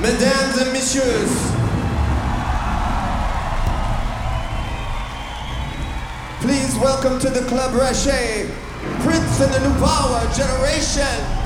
Mesdames et messieurs, please welcome to the Club Rocher, Prince and the New Power Generation.